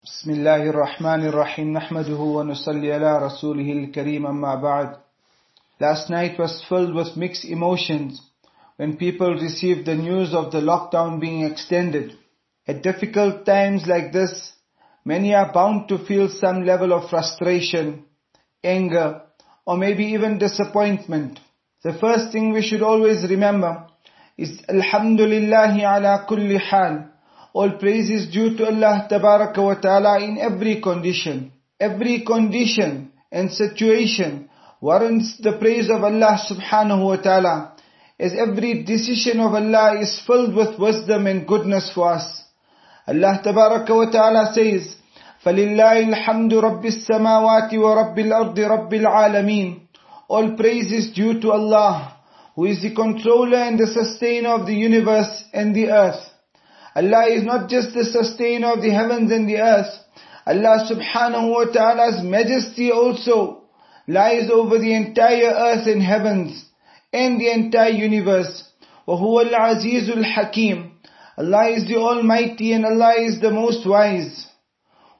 بسم الله الرحمن الرحيم نحمده ونصلي على رسوله الكريم أما بعد Last night was filled with mixed emotions when people received the news of the lockdown being extended. At difficult times like this, many are bound to feel some level of frustration, anger, or maybe even disappointment. The first thing we should always remember is Alhamdulillahi ala kulli hal. All praise is due to Allah Tabaraka wa Ta'ala in every condition. Every condition and situation warrants the praise of Allah Subhanahu wa Ta'ala. As every decision of Allah is filled with wisdom and goodness for us. Allah Tabaraka wa Ta'ala says, فَلِلَّهِ الْحَمْدُ رَبِّ السَّمَاوَاتِ وَرَبِّ الْأَرْضِ رَبِّ الْعَالَمِينَ All praise is due to Allah, who is the controller and the sustainer of the universe and the earth. Allah is not just the sustainer of the heavens and the earth. Allah subhanahu wa ta'ala's majesty also lies over the entire earth and heavens and the entire universe. وَهُوَ الْعَزِيزُ الْحَكِيمُ Allah is the Almighty and Allah is the most wise.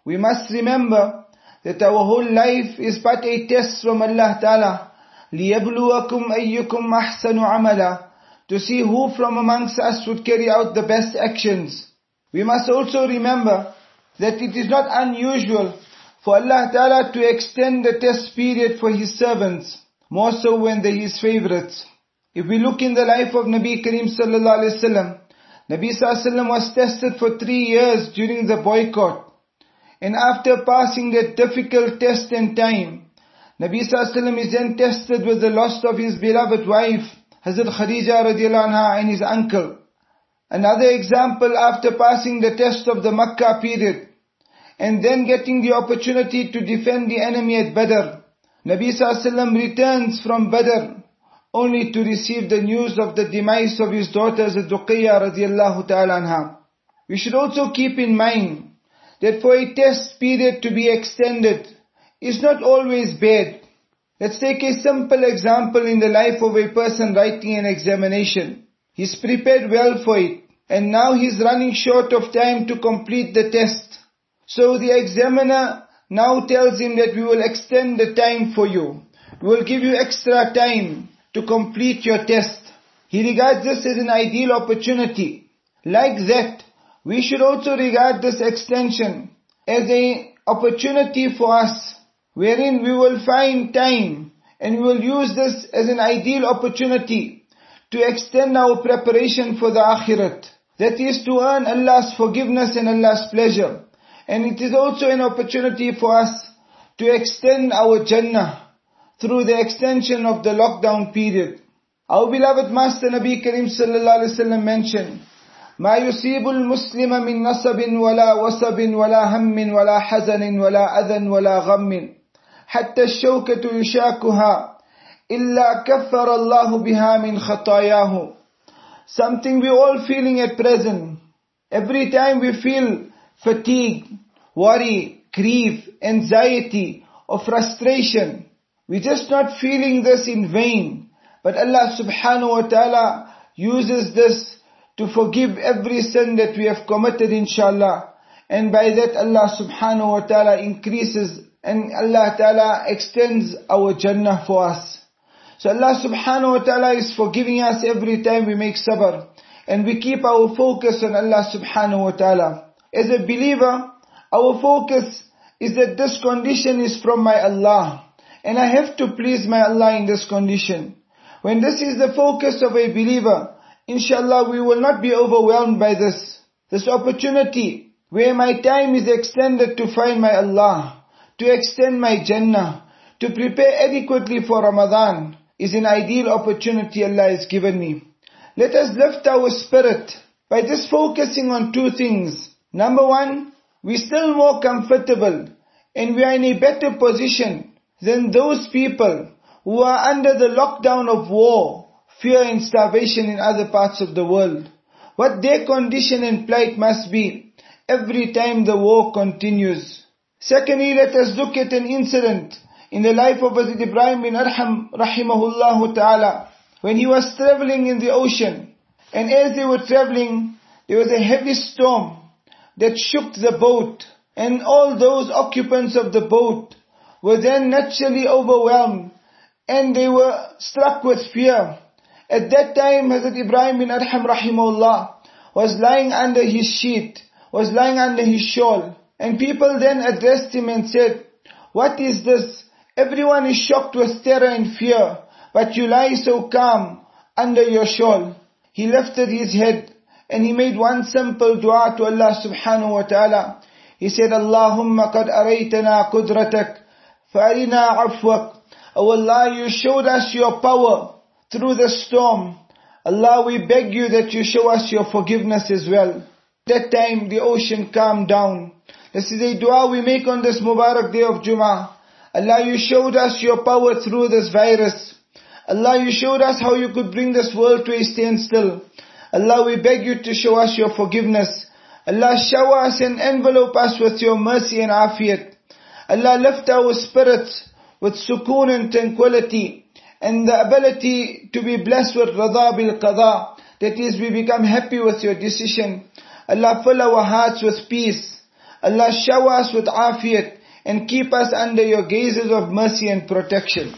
We must remember that our whole life is but a test from Allah Ta'ala. لِيَبْلُوَكُمْ أَيُّكُمْ أَحْسَنُ عَمَلًا to see who from amongst us would carry out the best actions. We must also remember that it is not unusual for Allah Ta'ala to extend the test period for His servants, more so when they His favorites. If we look in the life of Nabi Kareem Sallallahu Alaihi Wasallam, Nabi Sallallahu Alaihi Wasallam was tested for three years during the boycott. And after passing that difficult test and time, Nabi Sallallahu Alaihi Wasallam is then tested with the loss of his beloved wife, Hazrat Khadija radiallahu anha and his uncle. Another example after passing the test of the Makkah period and then getting the opportunity to defend the enemy at Badr. Nabi Sallallahu returns from Badr only to receive the news of the demise of his daughter Ruqayya radiallahu ta'ala anha. We should also keep in mind that for a test period to be extended is not always bad. Let's take a simple example in the life of a person writing an examination. He's prepared well for it and now he's running short of time to complete the test. So the examiner now tells him that we will extend the time for you. We will give you extra time to complete your test. He regards this as an ideal opportunity. Like that, we should also regard this extension as an opportunity for us wherein we will find time and we will use this as an ideal opportunity to extend our preparation for the akhirat. That is to earn Allah's forgiveness and Allah's pleasure. And it is also an opportunity for us to extend our Jannah through the extension of the lockdown period. Our beloved Master Nabi Karim sallallahu alaihi wasallam mentioned, ما يصيب المسلم من نصب ولا وصب ولا هم ولا حزن ولا أذى ولا غم حتى الشوكة يشاكها إلا كفر الله بها من خطاياه Something we all feeling at present. Every time we feel fatigue, worry, grief, anxiety, or frustration, we're just not feeling this in vain. But Allah subhanahu wa ta'ala uses this to forgive every sin that we have committed inshallah. And by that Allah subhanahu wa ta'ala increases and Allah Ta'ala extends our Jannah for us. So Allah subhanahu wa ta'ala is forgiving us every time we make sabr and we keep our focus on Allah subhanahu wa ta'ala. As a believer, our focus is that this condition is from my Allah and I have to please my Allah in this condition. When this is the focus of a believer, inshallah we will not be overwhelmed by this. This opportunity where my time is extended to find my Allah to extend my Jannah, to prepare adequately for Ramadan is an ideal opportunity Allah has given me. Let us lift our spirit by just focusing on two things. Number one, we're still more comfortable and we are in a better position than those people who are under the lockdown of war, fear and starvation in other parts of the world. What their condition and plight must be every time the war continues. Secondly, let us look at an incident in the life of Hazrat Ibrahim bin Adham rahimahullah ta'ala when he was traveling in the ocean and as they were traveling there was a heavy storm that shook the boat And all those occupants of the boat were then naturally overwhelmed and they were struck with fear. At that time, Hazrat Ibrahim bin Adham rahimahullah was lying under his sheet, was lying under his shawl. And people then addressed him and said, What is this? Everyone is shocked with terror and fear, but you lie so calm under your shawl. He lifted his head and he made one simple dua to Allah subhanahu wa ta'ala. He said, Allahumma qad araytana qudratak, fa'arina afwak. Oh Allah, you showed us your power through the storm. Allah, we beg you that you show us your forgiveness as well. That time the ocean calmed down. This is a dua we make on this Mubarak day of Jummah. Allah, you showed us your power through this virus. Allah, you showed us how you could bring this world to a standstill. Allah, we beg you to show us your forgiveness. Allah, shower us and envelope us with your mercy and afiyat. Allah, lift our spirits with sukoon and tranquility and the ability to be blessed with radha bil qada. That is, we become happy with your decision. Allah, fill our hearts with peace. Allah, shower us with afiyat and keep us under your gazes of mercy and protection.